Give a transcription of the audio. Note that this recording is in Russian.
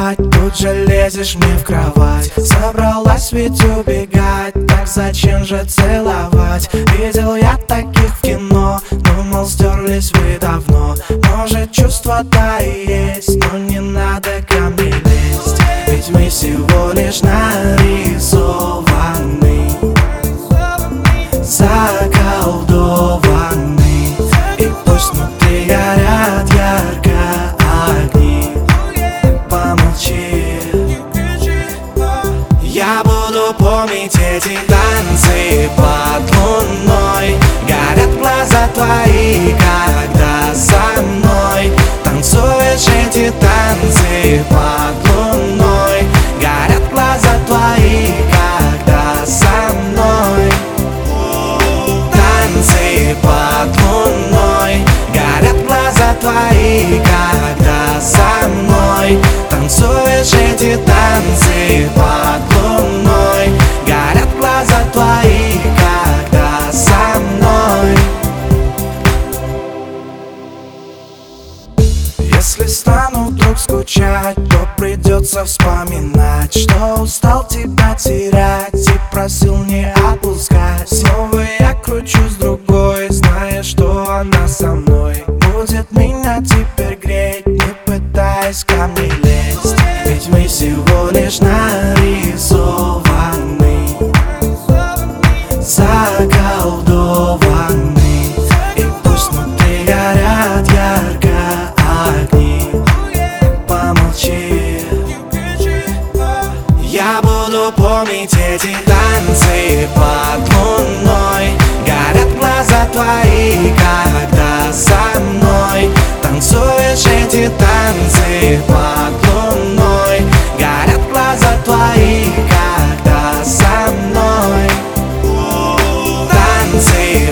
спать Тут же лезешь мне в кровать. Собралась ведь убегать. Так зачем же целовать? Видел я таких в кино. Думал стерлись вы давно. Может чувства-то и есть Но не надо ко мне лезть. Ведь мы всего лишь нарисованы. Заколдованы. И пусть внутри горят ярко эти танцы под луной Горят глаза твои, когда со мной Танцуешь эти танцы под луной Горят глаза твои, когда со мной Танцы под луной Горят глаза твои, когда со мной Танцуешь эти танцы под луной Если стану вдруг скучать, то придется вспоминать Что устал тебя терять и просил не отпускать. Снова я кручусь другой, зная, что она со мной Будет меня теперь греть, не пытаясь ко мне Я буду помнить эти танцы под луной. Горят глаза твои, когда со мной Танцуешь эти танцы под луной. Горят глаза твои, когда со мной Танцы